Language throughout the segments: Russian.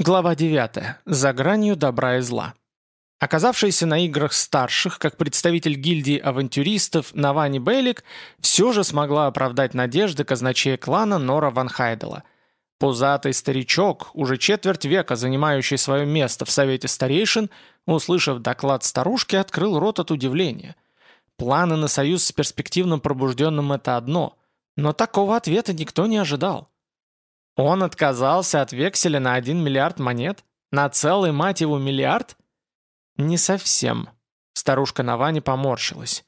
Глава 9. За гранью добра и зла. Оказавшийся на играх старших, как представитель гильдии авантюристов Навани Бейлик, все же смогла оправдать надежды казначея клана Нора Ван Хайдела. Пузатый старичок, уже четверть века занимающий свое место в Совете Старейшин, услышав доклад старушки, открыл рот от удивления. Планы на союз с перспективным пробужденным – это одно, но такого ответа никто не ожидал. Он отказался от векселя на 1 миллиард монет? На целый, мать его, миллиард? Не совсем. Старушка Навани поморщилась.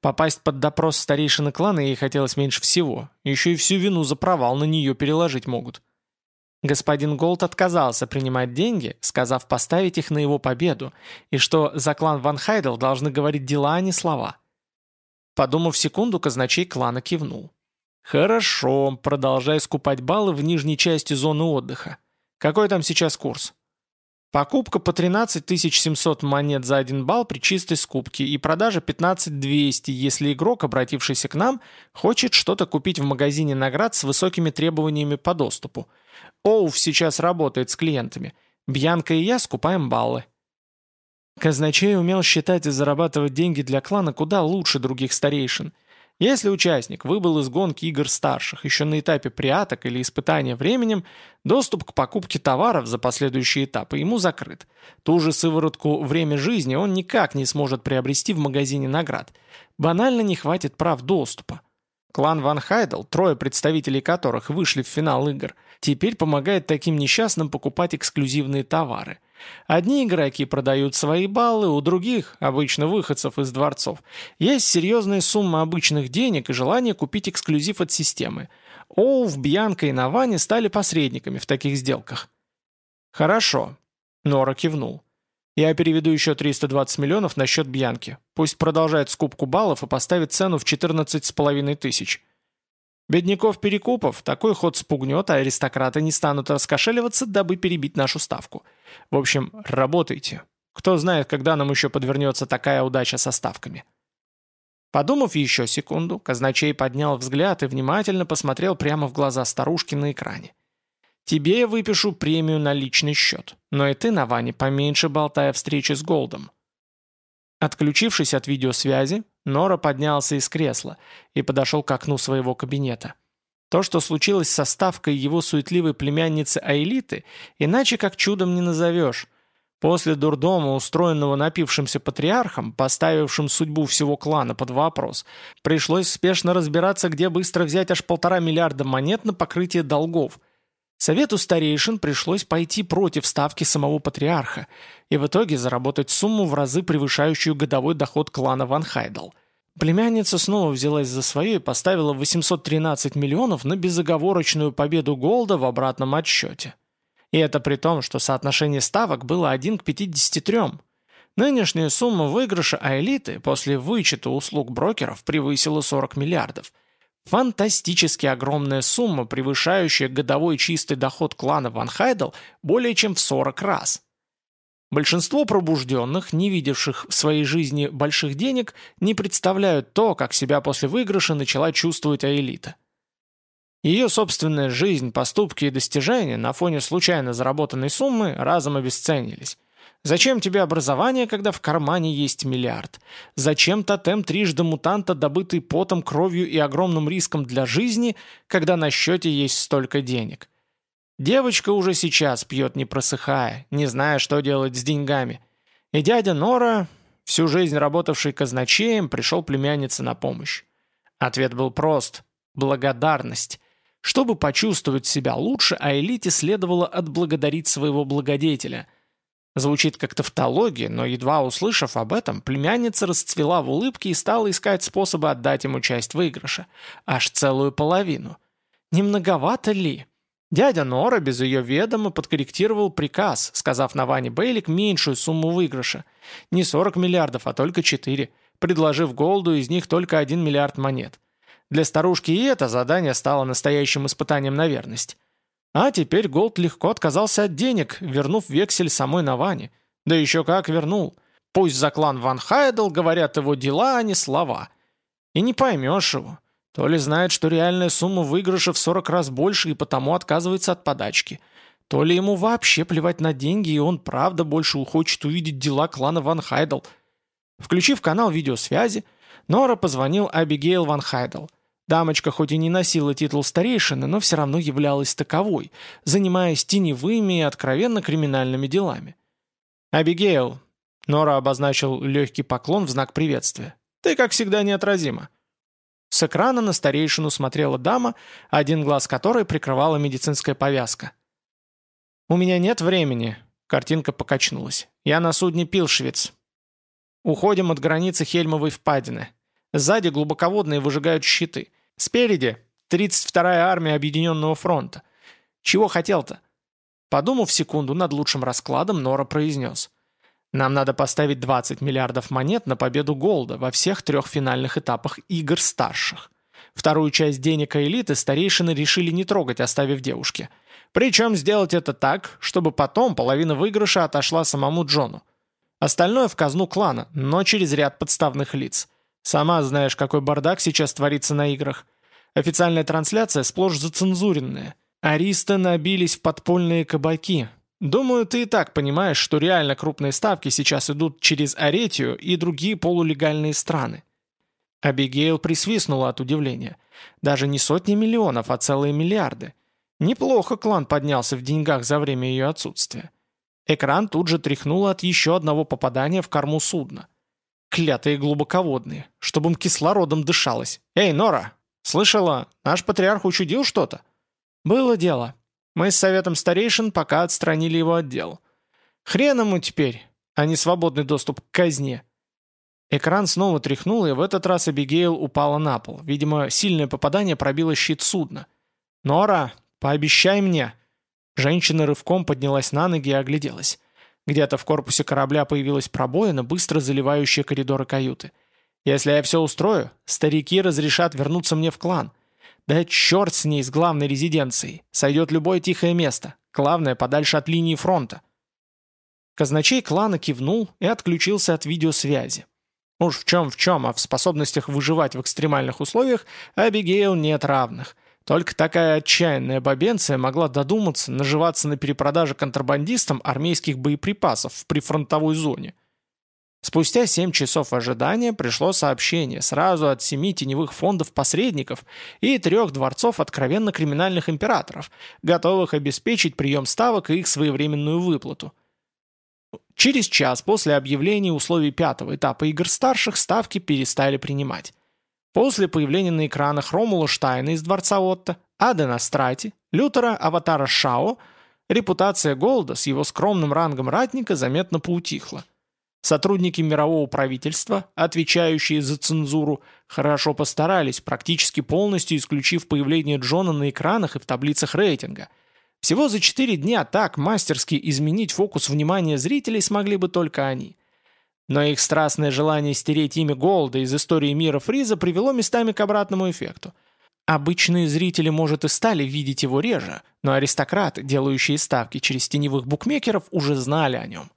Попасть под допрос старейшины клана ей хотелось меньше всего. Еще и всю вину за провал на нее переложить могут. Господин Голд отказался принимать деньги, сказав поставить их на его победу, и что за клан Ван Хайдел должны говорить дела, а не слова. Подумав секунду, казначей клана кивнул. «Хорошо, продолжай скупать баллы в нижней части зоны отдыха. Какой там сейчас курс?» Покупка по 13 700 монет за один балл при чистой скупке и продажа 15 200, если игрок, обратившийся к нам, хочет что-то купить в магазине наград с высокими требованиями по доступу. Оуф сейчас работает с клиентами. Бьянка и я скупаем баллы. Казначей умел считать и зарабатывать деньги для клана куда лучше других старейшин. Если участник выбыл из гонки игр старших еще на этапе приаток или испытания временем, доступ к покупке товаров за последующие этапы ему закрыт. Ту же сыворотку «время жизни» он никак не сможет приобрести в магазине наград. Банально не хватит прав доступа. Клан Ван Хайдел, трое представителей которых вышли в финал игр, теперь помогает таким несчастным покупать эксклюзивные товары – Одни игроки продают свои баллы, у других, обычно выходцев из дворцов, есть серьезные суммы обычных денег и желание купить эксклюзив от системы. Оув, Бьянка и Навани стали посредниками в таких сделках. «Хорошо», — Нора кивнул. «Я переведу еще 320 миллионов на счет Бьянки. Пусть продолжает скупку баллов и поставит цену в 14,5 тысяч». Бедняков-перекупов такой ход спугнет, а аристократы не станут раскошеливаться, дабы перебить нашу ставку. В общем, работайте. Кто знает, когда нам еще подвернется такая удача со ставками. Подумав еще секунду, казначей поднял взгляд и внимательно посмотрел прямо в глаза старушки на экране. «Тебе я выпишу премию на личный счет, но и ты, Навани, поменьше болтай о встрече с Голдом». Отключившись от видеосвязи, Нора поднялся из кресла и подошел к окну своего кабинета. То, что случилось со ставкой его суетливой племянницы Аэлиты, иначе как чудом не назовешь. После дурдома, устроенного напившимся патриархом, поставившим судьбу всего клана под вопрос, пришлось спешно разбираться, где быстро взять аж полтора миллиарда монет на покрытие долгов. Совету старейшин пришлось пойти против ставки самого патриарха и в итоге заработать сумму в разы превышающую годовой доход клана Ван Хайдл – Племянница снова взялась за свое и поставила 813 миллионов на безоговорочную победу Голда в обратном отсчете. И это при том, что соотношение ставок было 1 к 53. Нынешняя сумма выигрыша Аэлиты после вычета услуг брокеров превысила 40 миллиардов. Фантастически огромная сумма, превышающая годовой чистый доход клана Ван Хайдл более чем в 40 раз. Большинство пробужденных, не видевших в своей жизни больших денег, не представляют то, как себя после выигрыша начала чувствовать Аэлита. Ее собственная жизнь, поступки и достижения на фоне случайно заработанной суммы разом обесценились. Зачем тебе образование, когда в кармане есть миллиард? Зачем тотем трижды мутанта, добытый потом, кровью и огромным риском для жизни, когда на счете есть столько денег? Девочка уже сейчас пьет не просыхая, не зная, что делать с деньгами. И дядя Нора, всю жизнь работавший казначеем, пришел племяннице на помощь. Ответ был прост – благодарность. Чтобы почувствовать себя лучше, а элите следовало отблагодарить своего благодетеля. Звучит как тавтология, но едва услышав об этом, племянница расцвела в улыбке и стала искать способы отдать ему часть выигрыша. Аж целую половину. Не многовато ли? Дядя Нора без ее ведома подкорректировал приказ, сказав на Ване Бейлик меньшую сумму выигрыша. Не 40 миллиардов, а только 4, предложив Голду из них только 1 миллиард монет. Для старушки и это задание стало настоящим испытанием на верность. А теперь Голд легко отказался от денег, вернув вексель самой Наване. Да еще как вернул. Пусть за клан Ван Хайдл говорят его дела, а не слова. И не поймешь его. То ли знает, что реальная сумма выигрыша в 40 раз больше и потому отказывается от подачки, то ли ему вообще плевать на деньги, и он правда больше хочет увидеть дела клана Ван Хайдл. Включив канал видеосвязи, Нора позвонил Абигейл Ван Хайдл. Дамочка хоть и не носила титул старейшины, но все равно являлась таковой, занимаясь теневыми и откровенно криминальными делами. «Абигейл», — Нора обозначил легкий поклон в знак приветствия, — «ты, как всегда, неотразима». С экрана на старейшину смотрела дама, один глаз которой прикрывала медицинская повязка. «У меня нет времени», — картинка покачнулась. «Я на судне Пилшвиц. Уходим от границы Хельмовой впадины. Сзади глубоководные выжигают щиты. Спереди 32-я армия Объединенного фронта. Чего хотел-то?» Подумав секунду над лучшим раскладом, Нора произнес. «Нам надо поставить 20 миллиардов монет на победу Голда во всех трех финальных этапах игр старших. Вторую часть денег элиты старейшины решили не трогать, оставив девушке. Причем сделать это так, чтобы потом половина выигрыша отошла самому Джону. Остальное в казну клана, но через ряд подставных лиц. Сама знаешь, какой бардак сейчас творится на играх. Официальная трансляция сплошь зацензуренная. Аристы набились в подпольные кабаки. Думаю, ты и так понимаешь, что реально крупные ставки сейчас идут через Аретию и другие полулегальные страны. Абигейл присвистнула от удивления. Даже не сотни миллионов, а целые миллиарды. Неплохо клан поднялся в деньгах за время ее отсутствия. Экран тут же тряхнул от еще одного попадания в корму судна. Клятые глубоководные, чтобы им кислородом дышалось. «Эй, Нора! Слышала, наш патриарх учудил что-то?» «Было дело. Мы с советом старейшин пока отстранили его от дел. Хрен ему теперь, а не свободный доступ к казне». Экран снова тряхнул, и в этот раз Абигейл упала на пол. Видимо, сильное попадание пробило щит судна. «Нора, пообещай мне!» Женщина рывком поднялась на ноги и огляделась. Где-то в корпусе корабля появилась пробоина, быстро заливающая коридоры каюты. «Если я все устрою, старики разрешат вернуться мне в клан. Да черт с ней, с главной резиденцией. Сойдет любое тихое место. Главное, подальше от линии фронта». Казначей клана кивнул и отключился от видеосвязи. Уж в чем в чем, а в способностях выживать в экстремальных условиях Абигейл нет равных. Только такая отчаянная бабенция могла додуматься наживаться на перепродаже контрабандистам армейских боеприпасов в прифронтовой зоне. Спустя 7 часов ожидания пришло сообщение сразу от семи теневых фондов-посредников и трех дворцов откровенно криминальных императоров, готовых обеспечить прием ставок и их своевременную выплату. Через час после объявления условий пятого этапа игр старших ставки перестали принимать. После появления на экранах Ромула Штайна из Дворца Отто, Адена Страти, Лютера Аватара Шао, репутация Голда с его скромным рангом ратника заметно поутихла. Сотрудники мирового правительства, отвечающие за цензуру, хорошо постарались, практически полностью исключив появление Джона на экранах и в таблицах рейтинга. Всего за четыре дня так мастерски изменить фокус внимания зрителей смогли бы только они. Но их страстное желание стереть имя Голда из истории мира Фриза привело местами к обратному эффекту. Обычные зрители, может, и стали видеть его реже, но аристократы, делающие ставки через теневых букмекеров, уже знали о нем.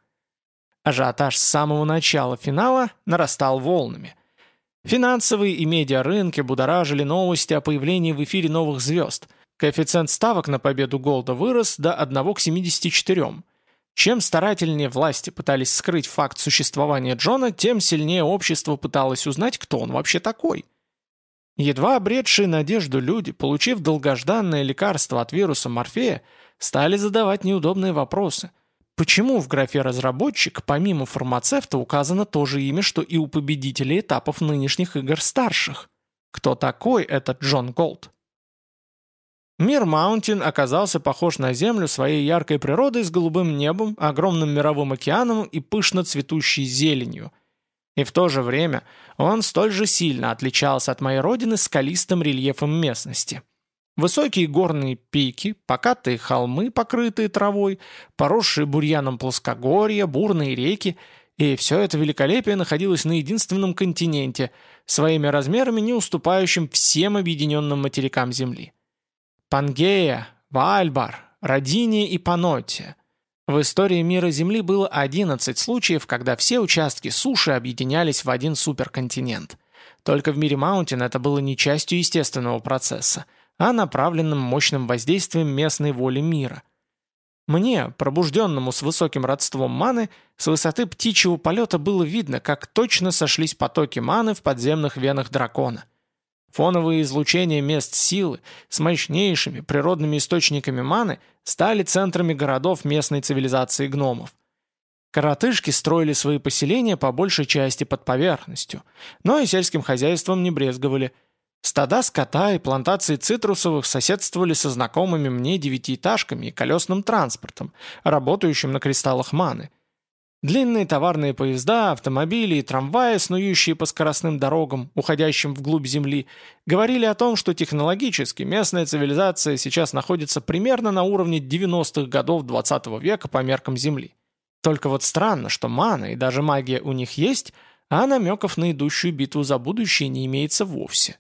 Ажиотаж с самого начала финала нарастал волнами. Финансовые и медиарынки будоражили новости о появлении в эфире новых звезд. Коэффициент ставок на победу Голда вырос до 1 к 74. Чем старательнее власти пытались скрыть факт существования Джона, тем сильнее общество пыталось узнать, кто он вообще такой. Едва обретшие надежду люди, получив долгожданное лекарство от вируса Морфея, стали задавать неудобные вопросы. Почему в графе «разработчик» помимо фармацевта указано то же имя, что и у победителей этапов нынешних игр старших? Кто такой этот Джон Голд? Мир Маунтин оказался похож на Землю своей яркой природой с голубым небом, огромным мировым океаном и пышно цветущей зеленью. И в то же время он столь же сильно отличался от моей родины скалистым рельефом местности. Высокие горные пики, покатые холмы, покрытые травой, поросшие бурьяном плоскогорья, бурные реки – и все это великолепие находилось на единственном континенте, своими размерами не уступающим всем объединенным материкам Земли. Пангея, Вальбар, Родиния и Панотия. В истории мира Земли было 11 случаев, когда все участки суши объединялись в один суперконтинент. Только в мире Маунтин это было не частью естественного процесса, а направленным мощным воздействием местной воли мира. Мне, пробужденному с высоким родством маны, с высоты птичьего полета было видно, как точно сошлись потоки маны в подземных венах дракона. Фоновые излучения мест силы с мощнейшими природными источниками маны стали центрами городов местной цивилизации гномов. Коротышки строили свои поселения по большей части под поверхностью, но и сельским хозяйством не брезговали – Стада скота и плантации цитрусовых соседствовали со знакомыми мне девятиэтажками и колесным транспортом, работающим на кристаллах маны. Длинные товарные поезда, автомобили и трамваи, снующие по скоростным дорогам, уходящим вглубь Земли, говорили о том, что технологически местная цивилизация сейчас находится примерно на уровне 90-х годов 20 -го века по меркам Земли. Только вот странно, что мана и даже магия у них есть, а намеков на идущую битву за будущее не имеется вовсе.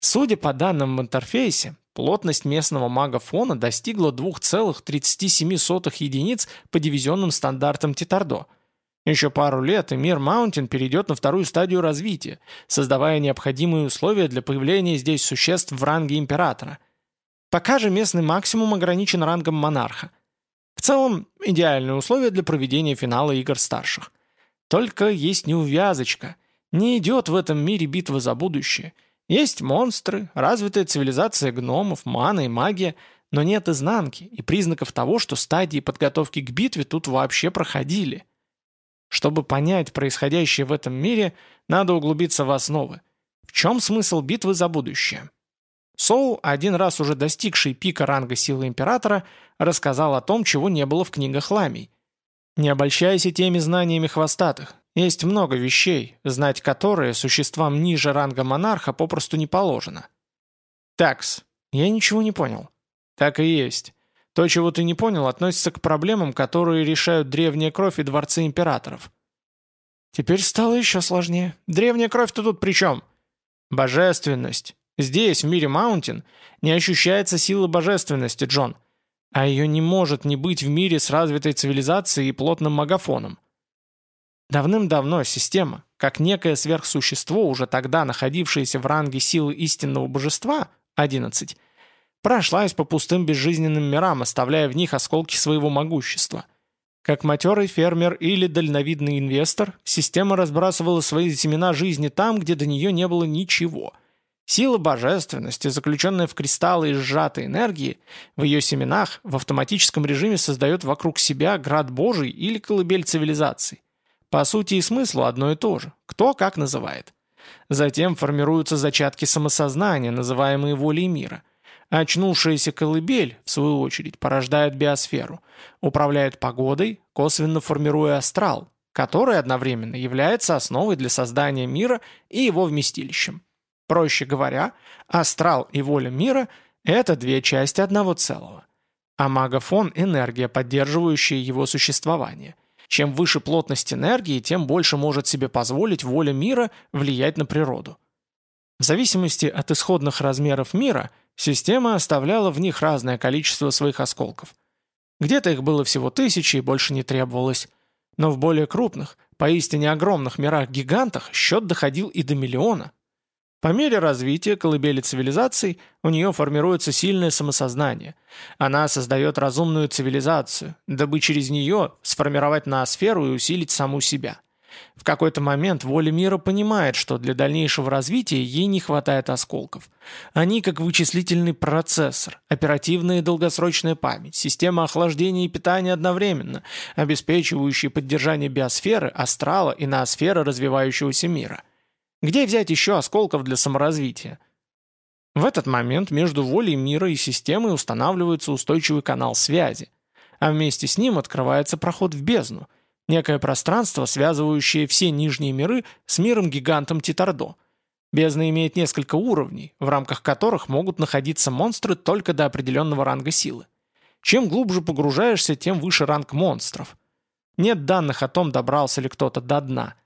Судя по данным в интерфейсе, плотность местного мага фона достигла 2,37 единиц по дивизионным стандартам Титардо. Еще пару лет, и мир Маунтин перейдет на вторую стадию развития, создавая необходимые условия для появления здесь существ в ранге Императора. Пока же местный максимум ограничен рангом Монарха. В целом, идеальные условия для проведения финала игр старших. Только есть неувязочка. Не идет в этом мире битва за будущее – есть монстры, развитая цивилизация гномов, мана и магия, но нет изнанки и признаков того, что стадии подготовки к битве тут вообще проходили. Чтобы понять происходящее в этом мире, надо углубиться в основы. В чем смысл битвы за будущее? Соу, один раз уже достигший пика ранга силы Императора, рассказал о том, чего не было в книгах Ламий. Не обольщайся теми знаниями хвостатых. Есть много вещей, знать которые существам ниже ранга монарха попросту не положено. Такс, я ничего не понял. Так и есть. То, чего ты не понял, относится к проблемам, которые решают древняя кровь и дворцы императоров. Теперь стало еще сложнее. Древняя кровь-то тут при чем? Божественность. Здесь, в мире Маунтин, не ощущается сила божественности, Джон. А ее не может не быть в мире с развитой цивилизацией и плотным магафоном. Давным-давно система, как некое сверхсущество, уже тогда находившееся в ранге силы истинного божества, 11, прошлась по пустым безжизненным мирам, оставляя в них осколки своего могущества. Как матерый фермер или дальновидный инвестор, система разбрасывала свои семена жизни там, где до нее не было ничего. Сила божественности, заключенная в кристаллы и сжатой энергии, в ее семенах в автоматическом режиме создает вокруг себя град Божий или колыбель цивилизаций. По сути и смыслу одно и то же, кто как называет. Затем формируются зачатки самосознания, называемые волей мира. Очнувшаяся колыбель, в свою очередь, порождает биосферу, управляет погодой, косвенно формируя астрал, который одновременно является основой для создания мира и его вместилищем. Проще говоря, астрал и воля мира – это две части одного целого. А магафон – энергия, поддерживающая его существование – чем выше плотность энергии, тем больше может себе позволить воля мира влиять на природу. В зависимости от исходных размеров мира, система оставляла в них разное количество своих осколков. Где-то их было всего тысячи и больше не требовалось. Но в более крупных, поистине огромных мирах-гигантах счет доходил и до миллиона. По мере развития колыбели цивилизаций у нее формируется сильное самосознание. Она создает разумную цивилизацию, дабы через нее сформировать ноосферу и усилить саму себя. В какой-то момент воля мира понимает, что для дальнейшего развития ей не хватает осколков. Они как вычислительный процессор, оперативная и долгосрочная память, система охлаждения и питания одновременно, обеспечивающие поддержание биосферы, астрала и ноосферы развивающегося мира – где взять еще осколков для саморазвития? В этот момент между волей мира и системой устанавливается устойчивый канал связи, а вместе с ним открывается проход в бездну, некое пространство, связывающее все нижние миры с миром-гигантом Титардо. Бездна имеет несколько уровней, в рамках которых могут находиться монстры только до определенного ранга силы. Чем глубже погружаешься, тем выше ранг монстров. Нет данных о том, добрался ли кто-то до дна –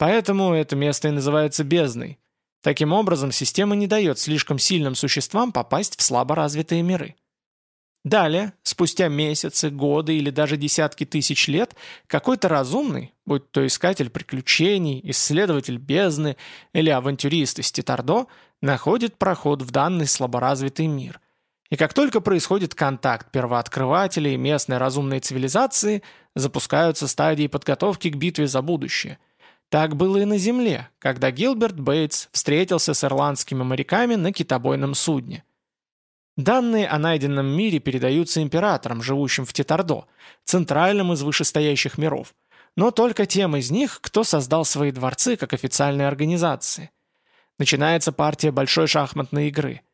Поэтому это место и называется бездной. Таким образом, система не дает слишком сильным существам попасть в слабо развитые миры. Далее, спустя месяцы, годы или даже десятки тысяч лет, какой-то разумный, будь то искатель приключений, исследователь бездны или авантюрист из Титардо, находит проход в данный слаборазвитый мир. И как только происходит контакт первооткрывателей и местной разумной цивилизации, запускаются стадии подготовки к битве за будущее. Так было и на Земле, когда Гилберт Бейтс встретился с ирландскими моряками на китобойном судне. Данные о найденном мире передаются императорам, живущим в Титардо, центральном из вышестоящих миров, но только тем из них, кто создал свои дворцы как официальные организации. Начинается партия большой шахматной игры –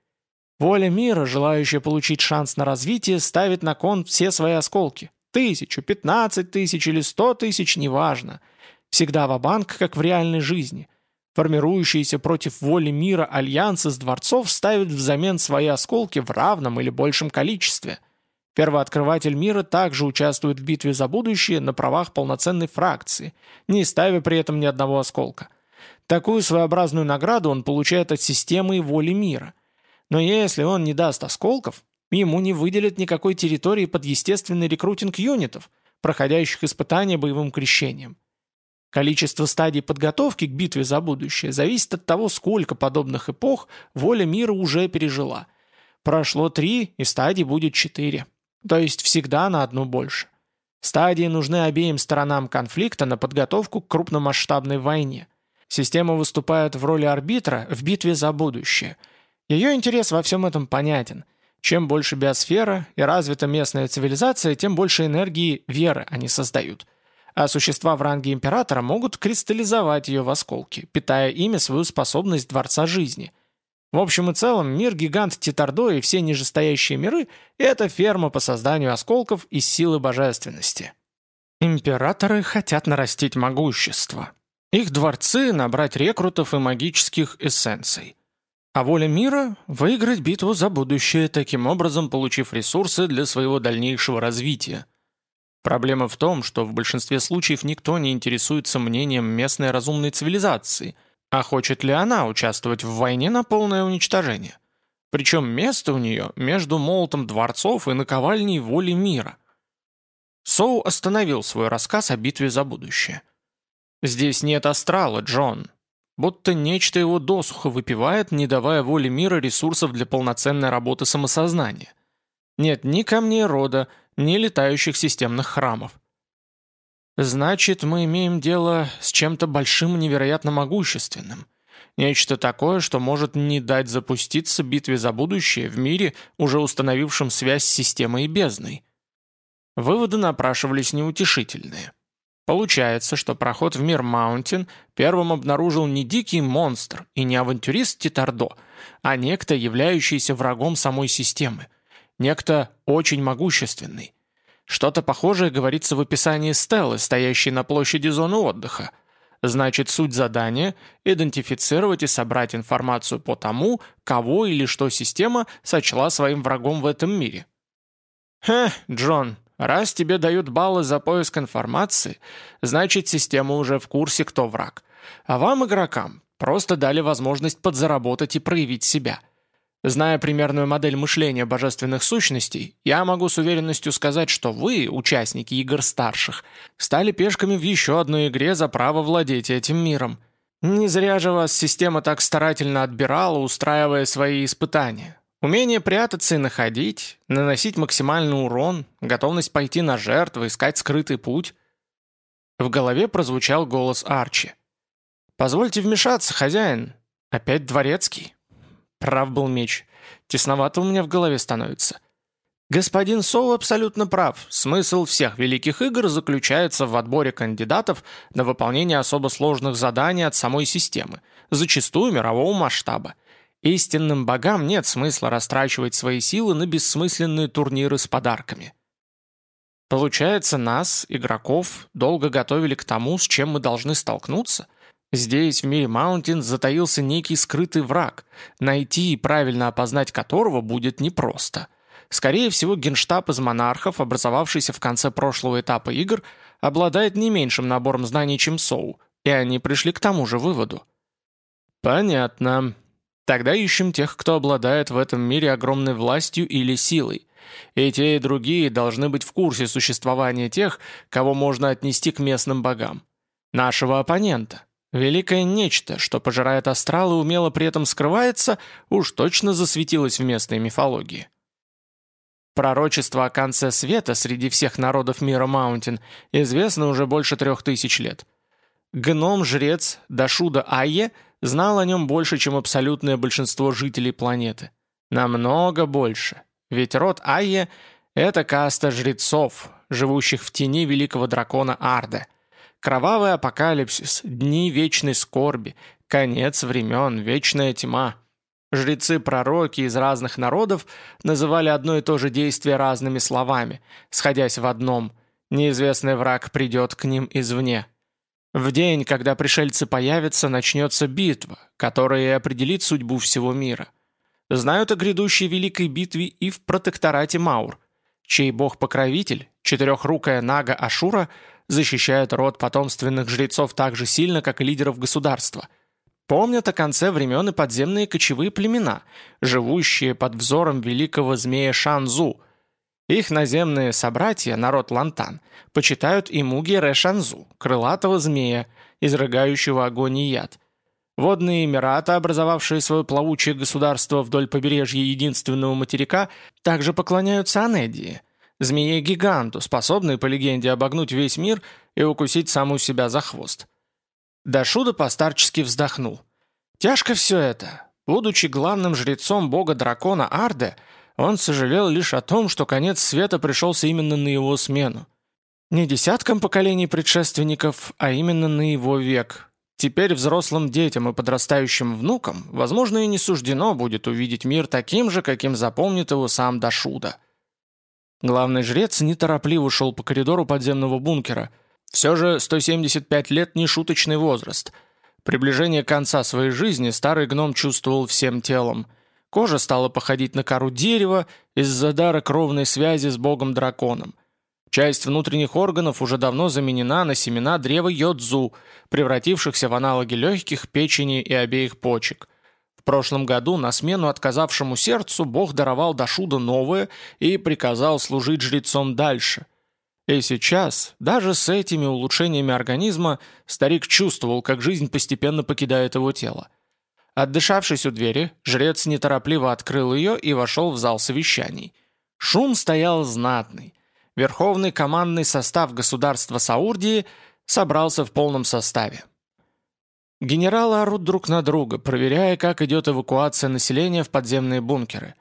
Воля мира, желающая получить шанс на развитие, ставит на кон все свои осколки. Тысячу, пятнадцать тысяч или сто тысяч, неважно. Всегда в банк как в реальной жизни. Формирующиеся против воли мира альянсы с дворцов ставят взамен свои осколки в равном или большем количестве. Первооткрыватель мира также участвует в битве за будущее на правах полноценной фракции, не ставя при этом ни одного осколка. Такую своеобразную награду он получает от системы и воли мира – но если он не даст осколков, ему не выделят никакой территории под естественный рекрутинг юнитов, проходящих испытания боевым крещением. Количество стадий подготовки к битве за будущее зависит от того, сколько подобных эпох воля мира уже пережила. Прошло три, и стадий будет четыре. То есть всегда на одну больше. Стадии нужны обеим сторонам конфликта на подготовку к крупномасштабной войне. Система выступает в роли арбитра в битве за будущее – ее интерес во всем этом понятен. Чем больше биосфера и развита местная цивилизация, тем больше энергии веры они создают. А существа в ранге императора могут кристаллизовать ее в осколки, питая ими свою способность Дворца Жизни. В общем и целом, мир-гигант Титардо и все нижестоящие миры – это ферма по созданию осколков из силы божественности. Императоры хотят нарастить могущество. Их дворцы – набрать рекрутов и магических эссенций. А воля мира – выиграть битву за будущее, таким образом получив ресурсы для своего дальнейшего развития. Проблема в том, что в большинстве случаев никто не интересуется мнением местной разумной цивилизации, а хочет ли она участвовать в войне на полное уничтожение. Причем место у нее между молотом дворцов и наковальней воли мира. Соу остановил свой рассказ о битве за будущее. «Здесь нет астрала, Джон», Будто нечто его досуха выпивает, не давая воле мира ресурсов для полноценной работы самосознания. Нет ни камней рода, ни летающих системных храмов. Значит, мы имеем дело с чем-то большим и невероятно могущественным. Нечто такое, что может не дать запуститься битве за будущее в мире, уже установившем связь с системой и бездной. Выводы напрашивались неутешительные. Получается, что проход в мир Маунтин первым обнаружил не дикий монстр и не авантюрист Титардо, а некто, являющийся врагом самой системы. Некто очень могущественный. Что-то похожее говорится в описании Стеллы, стоящей на площади зоны отдыха. Значит, суть задания – идентифицировать и собрать информацию по тому, кого или что система сочла своим врагом в этом мире. «Хе, Джон, Раз тебе дают баллы за поиск информации, значит система уже в курсе, кто враг. А вам, игрокам, просто дали возможность подзаработать и проявить себя. Зная примерную модель мышления божественных сущностей, я могу с уверенностью сказать, что вы, участники игр старших, стали пешками в еще одной игре за право владеть этим миром. Не зря же вас система так старательно отбирала, устраивая свои испытания. Умение прятаться и находить, наносить максимальный урон, готовность пойти на жертву, искать скрытый путь. В голове прозвучал голос Арчи. «Позвольте вмешаться, хозяин. Опять дворецкий?» Прав был меч. Тесновато у меня в голове становится. Господин Соу абсолютно прав. Смысл всех великих игр заключается в отборе кандидатов на выполнение особо сложных заданий от самой системы, зачастую мирового масштаба. Истинным богам нет смысла растрачивать свои силы на бессмысленные турниры с подарками. Получается, нас, игроков, долго готовили к тому, с чем мы должны столкнуться? Здесь, в мире Маунтин, затаился некий скрытый враг, найти и правильно опознать которого будет непросто. Скорее всего, генштаб из монархов, образовавшийся в конце прошлого этапа игр, обладает не меньшим набором знаний, чем Соу, и они пришли к тому же выводу. «Понятно», Тогда ищем тех, кто обладает в этом мире огромной властью или силой. И те, и другие должны быть в курсе существования тех, кого можно отнести к местным богам. Нашего оппонента. Великое нечто, что пожирает астрал и умело при этом скрывается, уж точно засветилось в местной мифологии. Пророчество о конце света среди всех народов мира Маунтин известно уже больше трех тысяч лет. Гном-жрец Дашуда Айе знал о нем больше, чем абсолютное большинство жителей планеты. Намного больше. Ведь род Айе – это каста жрецов, живущих в тени великого дракона Арда. Кровавый апокалипсис, дни вечной скорби, конец времен, вечная тьма – Жрецы-пророки из разных народов называли одно и то же действие разными словами, сходясь в одном «неизвестный враг придет к ним извне». В день, когда пришельцы появятся, начнется битва, которая определит судьбу всего мира. Знают о грядущей великой битве и в протекторате Маур, чей бог-покровитель, четырехрукая Нага Ашура, защищает род потомственных жрецов так же сильно, как и лидеров государства – Помнят о конце времен и подземные кочевые племена, живущие под взором великого змея Шанзу. Их наземные собратья, народ Лантан, почитают и Муги Ре-Шанзу, крылатого змея, изрыгающего огонь и яд. Водные Эмираты, образовавшие свое плавучее государство вдоль побережья единственного материка, также поклоняются Анедии, змее-гиганту, способной, по легенде, обогнуть весь мир и укусить саму себя за хвост. Дашуда постарчески вздохнул. Тяжко все это. Будучи главным жрецом бога-дракона Арде, он сожалел лишь о том, что конец света пришелся именно на его смену. Не десяткам поколений предшественников, а именно на его век. Теперь взрослым детям и подрастающим внукам, возможно, и не суждено будет увидеть мир таким же, каким запомнит его сам Дашуда. Главный жрец неторопливо шел по коридору подземного бункера – все же 175 лет – не шуточный возраст. Приближение конца своей жизни старый гном чувствовал всем телом. Кожа стала походить на кору дерева из-за дара кровной связи с богом-драконом. Часть внутренних органов уже давно заменена на семена древа йодзу, превратившихся в аналоги легких, печени и обеих почек. Прошлом году на смену отказавшему сердцу бог даровал Дашуда новое и приказал служить жрецом дальше – и сейчас, даже с этими улучшениями организма, старик чувствовал, как жизнь постепенно покидает его тело. Отдышавшись у двери, жрец неторопливо открыл ее и вошел в зал совещаний. Шум стоял знатный. Верховный командный состав государства Саурдии собрался в полном составе. Генералы орут друг на друга, проверяя, как идет эвакуация населения в подземные бункеры.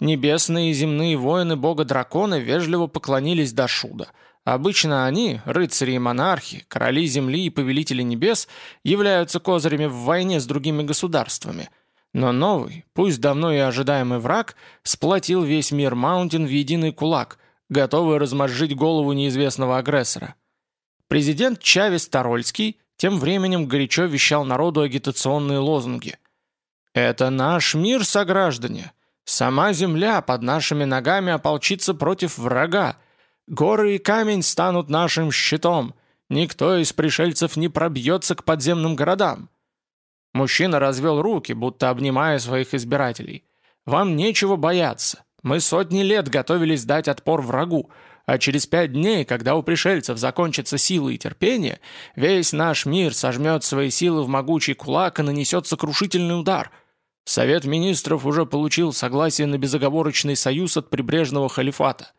Небесные и земные воины бога-дракона вежливо поклонились до Шуда – Обычно они, рыцари и монархи, короли земли и повелители небес, являются козырями в войне с другими государствами. Но новый, пусть давно и ожидаемый враг, сплотил весь мир Маунтин в единый кулак, готовый размозжить голову неизвестного агрессора. Президент Чавес Тарольский тем временем горячо вещал народу агитационные лозунги. «Это наш мир, сограждане! Сама земля под нашими ногами ополчится против врага!» Горы и камень станут нашим щитом. Никто из пришельцев не пробьется к подземным городам». Мужчина развел руки, будто обнимая своих избирателей. «Вам нечего бояться. Мы сотни лет готовились дать отпор врагу, а через пять дней, когда у пришельцев закончатся силы и терпение, весь наш мир сожмет свои силы в могучий кулак и нанесет сокрушительный удар. Совет министров уже получил согласие на безоговорочный союз от прибрежного халифата.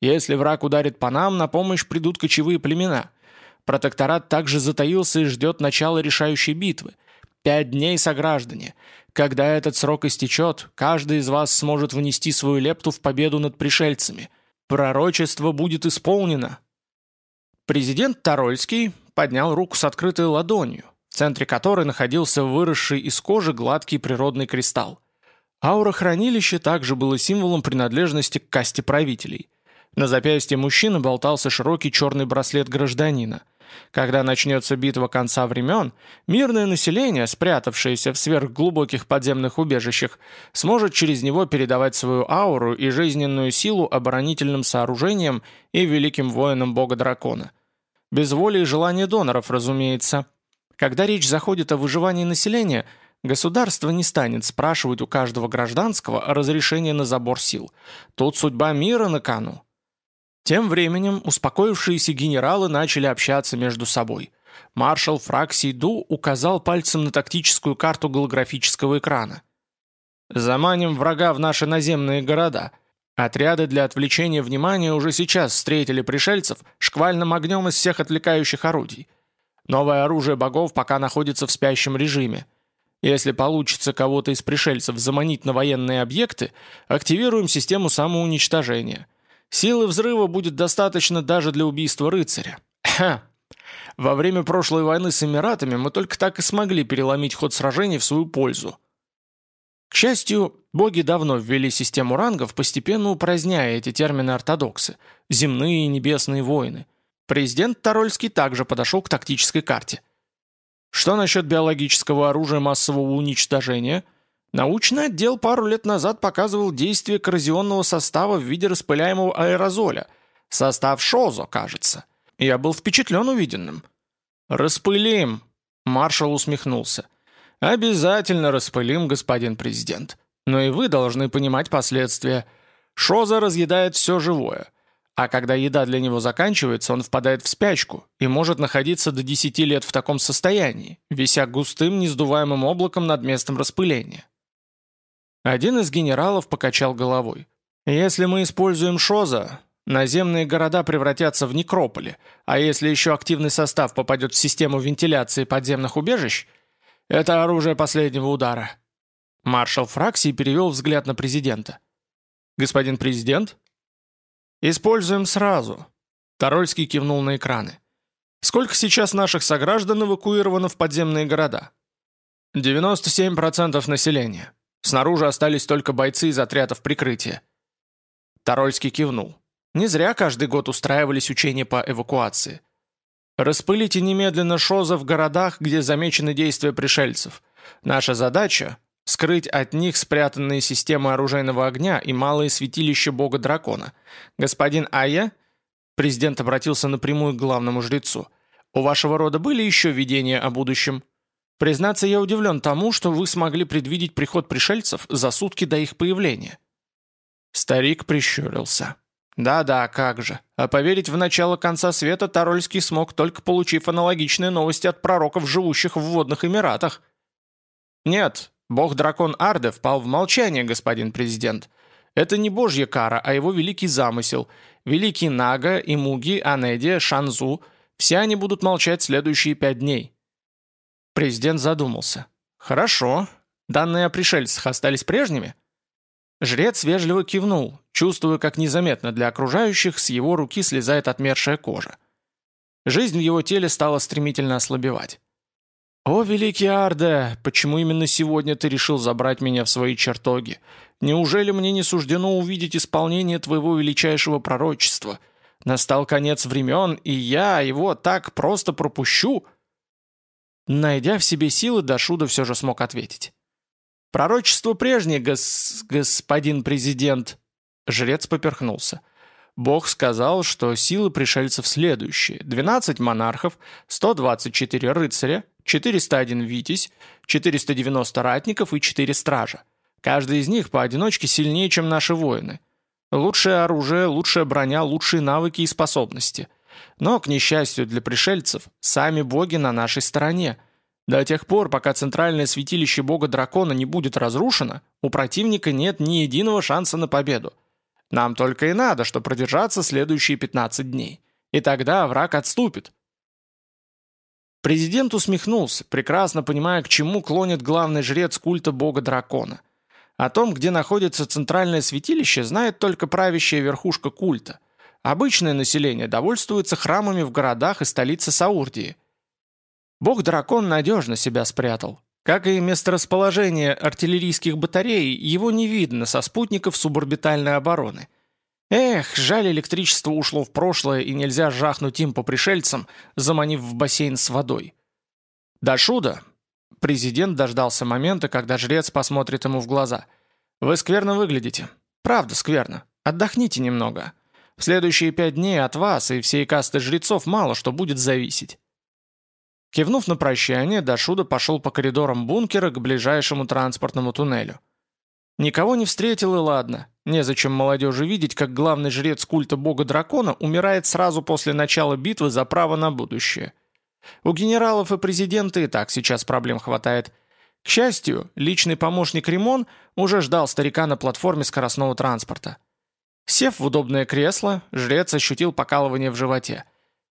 Если враг ударит по нам, на помощь придут кочевые племена. Протекторат также затаился и ждет начала решающей битвы. Пять дней, сограждане. Когда этот срок истечет, каждый из вас сможет внести свою лепту в победу над пришельцами. Пророчество будет исполнено. Президент Тарольский поднял руку с открытой ладонью, в центре которой находился выросший из кожи гладкий природный кристалл. Аура хранилища также была символом принадлежности к касте правителей – на запястье мужчины болтался широкий черный браслет гражданина. Когда начнется битва конца времен, мирное население, спрятавшееся в сверхглубоких подземных убежищах, сможет через него передавать свою ауру и жизненную силу оборонительным сооружениям и великим воинам бога-дракона. Без воли и желания доноров, разумеется. Когда речь заходит о выживании населения, государство не станет спрашивать у каждого гражданского о разрешении на забор сил. Тут судьба мира на кону. Тем временем успокоившиеся генералы начали общаться между собой. Маршал Фраксий Ду указал пальцем на тактическую карту голографического экрана. «Заманим врага в наши наземные города, Отряды для отвлечения внимания уже сейчас встретили пришельцев шквальным огнем из всех отвлекающих орудий. Новое оружие богов пока находится в спящем режиме. Если получится кого-то из пришельцев заманить на военные объекты, активируем систему самоуничтожения. Силы взрыва будет достаточно даже для убийства рыцаря. Во время прошлой войны с Эмиратами мы только так и смогли переломить ход сражений в свою пользу. К счастью, боги давно ввели систему рангов, постепенно упраздняя эти термины ортодоксы – земные и небесные воины. Президент Тарольский также подошел к тактической карте. Что насчет биологического оружия массового уничтожения? Научный отдел пару лет назад показывал действие коррозионного состава в виде распыляемого аэрозоля. Состав ШОЗО, кажется. Я был впечатлен увиденным. «Распылим!» – маршал усмехнулся. «Обязательно распылим, господин президент. Но и вы должны понимать последствия. Шоза разъедает все живое. А когда еда для него заканчивается, он впадает в спячку и может находиться до 10 лет в таком состоянии, вися густым несдуваемым облаком над местом распыления. Один из генералов покачал головой. «Если мы используем Шоза, Наземные города превратятся в некрополи, а если еще активный состав попадет в систему вентиляции подземных убежищ, это оружие последнего удара. Маршал Фраксий перевел взгляд на президента. «Господин президент?» «Используем сразу», — Тарольский кивнул на экраны. «Сколько сейчас наших сограждан эвакуировано в подземные города?» «97% населения. Снаружи остались только бойцы из отрядов прикрытия». Тарольский кивнул. Не зря каждый год устраивались учения по эвакуации. Распылите немедленно ШОЗа в городах, где замечены действия пришельцев. Наша задача – скрыть от них спрятанные системы оружейного огня и малые святилища бога-дракона. Господин Ая, президент обратился напрямую к главному жрецу, у вашего рода были еще видения о будущем? Признаться, я удивлен тому, что вы смогли предвидеть приход пришельцев за сутки до их появления. Старик прищурился. Да-да, как же. А поверить в начало конца света Тарольский смог, только получив аналогичные новости от пророков, живущих в водных эмиратах. Нет, бог-дракон Арде впал в молчание, господин президент. Это не божья кара, а его великий замысел. Великий Нага, Имуги, Анеди, Шанзу – все они будут молчать следующие пять дней. Президент задумался. Хорошо. Данные о пришельцах остались прежними? Жрец вежливо кивнул, чувствуя, как незаметно для окружающих с его руки слезает отмершая кожа. Жизнь в его теле стала стремительно ослабевать. «О, великий Арде, почему именно сегодня ты решил забрать меня в свои чертоги? Неужели мне не суждено увидеть исполнение твоего величайшего пророчества? Настал конец времен, и я его так просто пропущу?» Найдя в себе силы, Дашуда все же смог ответить. «Пророчество прежнее, гос... господин президент». Жрец поперхнулся. Бог сказал, что силы пришельцев следующие. 12 монархов, 124 рыцаря, 401 витязь, 490 ратников и 4 стража. Каждый из них поодиночке сильнее, чем наши воины. Лучшее оружие, лучшая броня, лучшие навыки и способности. Но, к несчастью для пришельцев, сами боги на нашей стороне – до тех пор, пока центральное святилище бога-дракона не будет разрушено, у противника нет ни единого шанса на победу. Нам только и надо, что продержаться следующие 15 дней. И тогда враг отступит. Президент усмехнулся, прекрасно понимая, к чему клонит главный жрец культа бога-дракона. О том, где находится центральное святилище, знает только правящая верхушка культа. Обычное население довольствуется храмами в городах и столице Саурдии – Бог-дракон надежно себя спрятал. Как и месторасположение артиллерийских батарей, его не видно со спутников суборбитальной обороны. Эх, жаль, электричество ушло в прошлое, и нельзя жахнуть им по пришельцам, заманив в бассейн с водой. До шуда президент дождался момента, когда жрец посмотрит ему в глаза. «Вы скверно выглядите. Правда скверно. Отдохните немного. В следующие пять дней от вас и всей касты жрецов мало что будет зависеть». Кивнув на прощание, Дашуда пошел по коридорам бункера к ближайшему транспортному туннелю. Никого не встретил и ладно. Незачем молодежи видеть, как главный жрец культа бога-дракона умирает сразу после начала битвы за право на будущее. У генералов и президента и так сейчас проблем хватает. К счастью, личный помощник Римон уже ждал старика на платформе скоростного транспорта. Сев в удобное кресло, жрец ощутил покалывание в животе.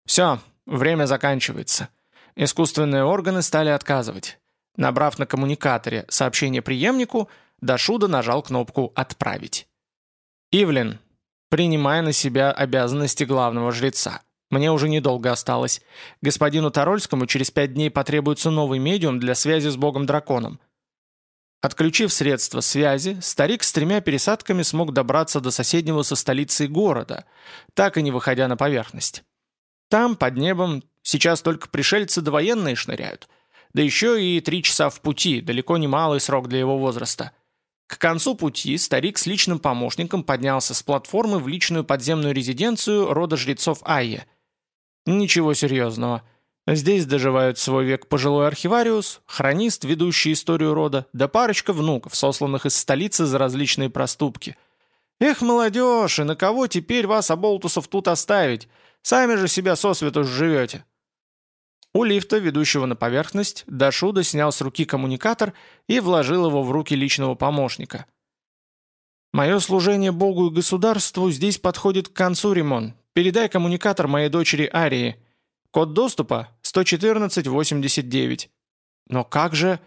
«Все, время заканчивается. Искусственные органы стали отказывать. Набрав на коммуникаторе сообщение преемнику, Дашуда нажал кнопку «Отправить». «Ивлин, принимая на себя обязанности главного жреца. Мне уже недолго осталось. Господину Тарольскому через пять дней потребуется новый медиум для связи с богом-драконом. Отключив средства связи, старик с тремя пересадками смог добраться до соседнего со столицей города, так и не выходя на поверхность. Там, под небом, сейчас только пришельцы да военные шныряют. Да еще и три часа в пути, далеко не малый срок для его возраста. К концу пути старик с личным помощником поднялся с платформы в личную подземную резиденцию рода жрецов Айе. Ничего серьезного – Здесь доживают свой век пожилой архивариус, хронист, ведущий историю рода, да парочка внуков, сосланных из столицы за различные проступки. Эх, молодежь, и на кого теперь вас, оболтусов, тут оставить? Сами же себя сосвету живете. У лифта, ведущего на поверхность, Дашуда снял с руки коммуникатор и вложил его в руки личного помощника. «Мое служение Богу и государству здесь подходит к концу, Римон. Передай коммуникатор моей дочери Арии». Код доступа 114.89. Но как же...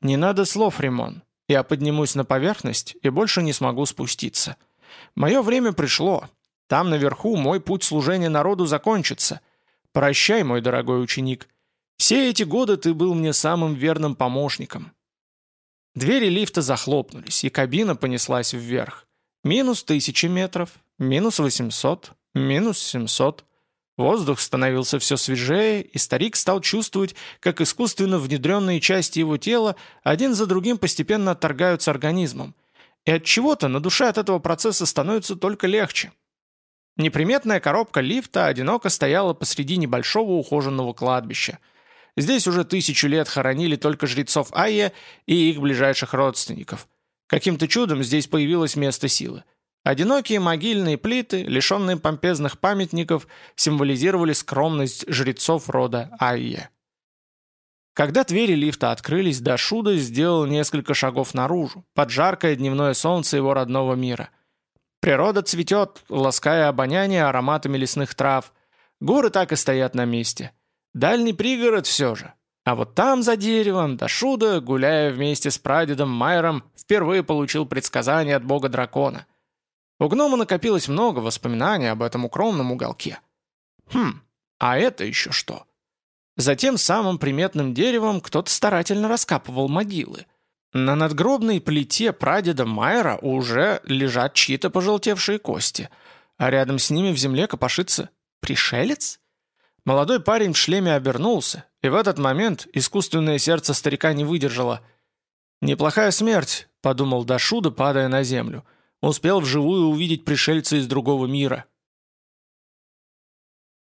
Не надо слов, Римон. Я поднимусь на поверхность и больше не смогу спуститься. Мое время пришло. Там наверху мой путь служения народу закончится. Прощай, мой дорогой ученик. Все эти годы ты был мне самым верным помощником. Двери лифта захлопнулись, и кабина понеслась вверх. Минус тысячи метров, минус восемьсот, минус семьсот. Воздух становился все свежее, и старик стал чувствовать, как искусственно внедренные части его тела один за другим постепенно отторгаются организмом. И от чего-то на душе от этого процесса становится только легче. Неприметная коробка лифта одиноко стояла посреди небольшого ухоженного кладбища. Здесь уже тысячу лет хоронили только жрецов Айя и их ближайших родственников. Каким-то чудом здесь появилось место силы. Одинокие могильные плиты, лишенные помпезных памятников, символизировали скромность жрецов рода Айе. Когда двери лифта открылись, Дашуда сделал несколько шагов наружу, под жаркое дневное солнце его родного мира. Природа цветет, лаская обоняние ароматами лесных трав. Горы так и стоят на месте. Дальний пригород все же. А вот там, за деревом, Дашуда, гуляя вместе с прадедом Майером, впервые получил предсказание от бога-дракона – у гнома накопилось много воспоминаний об этом укромном уголке. Хм, а это еще что? За тем самым приметным деревом кто-то старательно раскапывал могилы. На надгробной плите прадеда Майера уже лежат чьи-то пожелтевшие кости, а рядом с ними в земле копошится пришелец? Молодой парень в шлеме обернулся, и в этот момент искусственное сердце старика не выдержало. «Неплохая смерть», — подумал Дашуда, падая на землю — Успел вживую увидеть пришельца из другого мира.